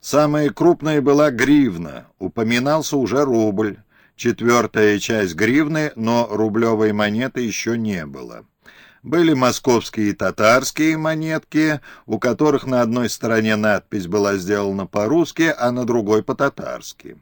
Самая крупная была гривна, упоминался уже рубль, четвертая часть гривны, но рублевой монеты еще не было. Были московские и татарские монетки, у которых на одной стороне надпись была сделана по-русски, а на другой по-татарски.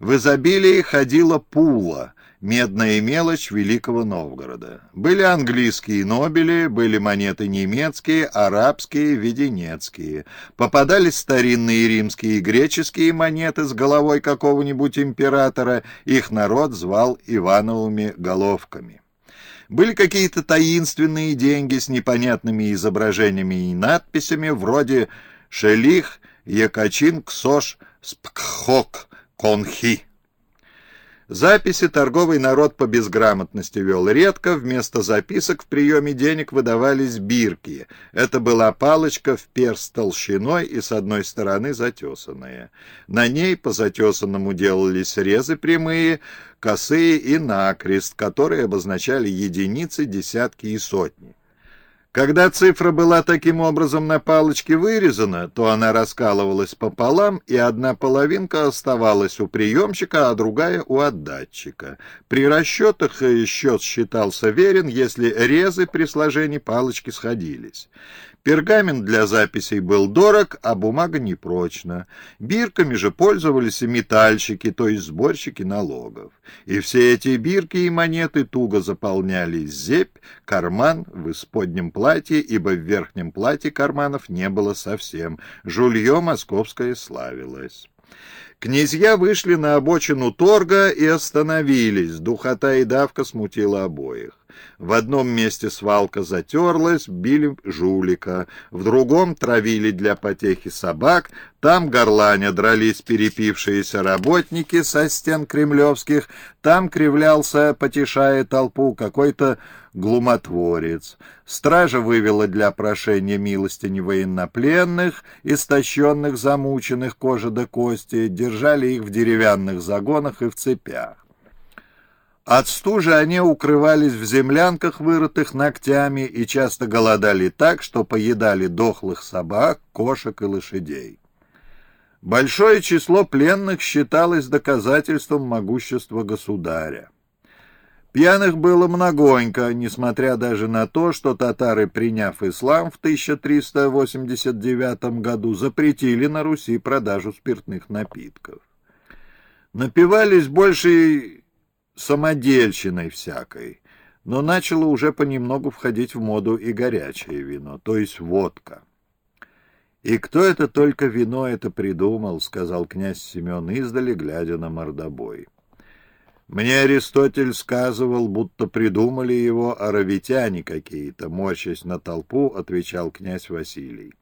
В изобилии ходила пула, медная мелочь Великого Новгорода. Были английские нобели, были монеты немецкие, арабские, веденецкие. Попадались старинные римские и греческие монеты с головой какого-нибудь императора, их народ звал Ивановыми головками. Были какие-то таинственные деньги с непонятными изображениями и надписями, вроде «Шелих Якачин Ксош Спкхок Конхи». Записи торговый народ по безграмотности вел редко, вместо записок в приеме денег выдавались бирки. Это была палочка в перст толщиной и с одной стороны затесанная. На ней по затесанному делались резы прямые, косые и накрест, которые обозначали единицы, десятки и сотни. Когда цифра была таким образом на палочке вырезана, то она раскалывалась пополам, и одна половинка оставалась у приемщика, а другая у отдатчика. При расчетах счет считался верен, если резы при сложении палочки сходились. Пергамент для записей был дорог, а бумага непрочна. Бирками же пользовались и метальщики, то есть сборщики налогов. И все эти бирки и монеты туго заполняли зепь, карман в исподнем платье, ибо в верхнем платье карманов не было совсем. Жулье московское славилось. Князья вышли на обочину торга и остановились. Духота и давка смутила обоих. В одном месте свалка затерлась, били жулика, в другом травили для потехи собак, там горланя дрались перепившиеся работники со стен кремлевских, там кривлялся, потешая толпу, какой-то глумотворец. Стража вывела для прошения милостини военнопленных, истощенных, замученных кожа до кости, держали их в деревянных загонах и в цепях. От стужи они укрывались в землянках, вырытых ногтями, и часто голодали так, что поедали дохлых собак, кошек и лошадей. Большое число пленных считалось доказательством могущества государя. Пьяных было многонько, несмотря даже на то, что татары, приняв ислам в 1389 году, запретили на Руси продажу спиртных напитков. Напивались больше самодельщиной всякой, но начало уже понемногу входить в моду и горячее вино, то есть водка. «И кто это только вино это придумал?» — сказал князь Семен издали, глядя на мордобой. «Мне Аристотель сказывал, будто придумали его аравитяне какие-то», — морщась на толпу, отвечал князь Василий.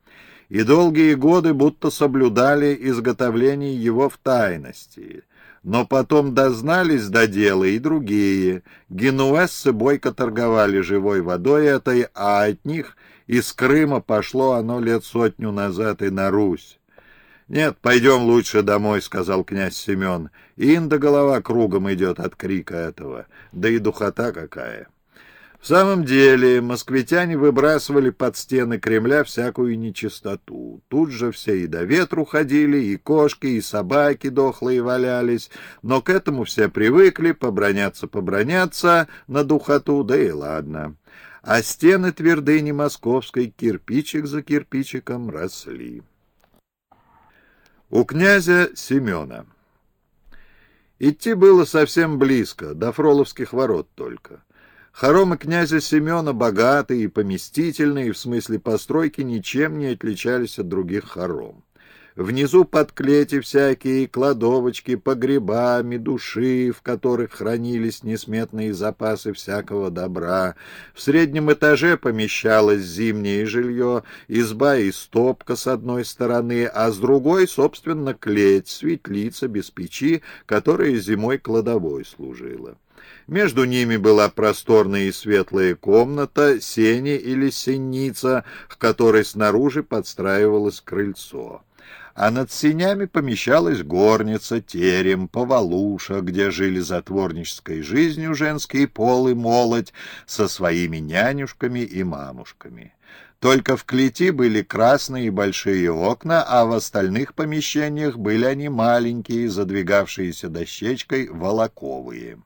«И долгие годы будто соблюдали изготовление его в тайности». Но потом дознались до дела и другие. Генуэзцы бойко торговали живой водой этой, а от них из Крыма пошло оно лет сотню назад и на Русь. «Нет, пойдем лучше домой», — сказал князь Семен. «Инда голова кругом идет от крика этого, да и духота какая». В самом деле, москвитяне выбрасывали под стены Кремля всякую нечистоту. Тут же все и до ветру ходили, и кошки, и собаки дохлые валялись, но к этому все привыкли, поброняться-поброняться на духоту, да и ладно. А стены твердыни московской кирпичик за кирпичиком росли. У князя Семена Идти было совсем близко, до Фроловских ворот только. Хоромы князя Семена, богатые и поместительные, в смысле постройки, ничем не отличались от других хором. Внизу под клети всякие кладовочки, погреба, медуши, в которых хранились несметные запасы всякого добра. В среднем этаже помещалось зимнее жилье, изба и стопка с одной стороны, а с другой, собственно, клеть, светлица без печи, которая зимой кладовой служила. Между ними была просторная и светлая комната, сени или сенница, к которой снаружи подстраивалось крыльцо. А над сенями помещалась горница, терем, повалуша, где жили затворнической жизнью женский пол и молодь со своими нянюшками и мамушками. Только в клети были красные большие окна, а в остальных помещениях были они маленькие, задвигавшиеся дощечкой волоковые.